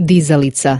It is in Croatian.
dizalica.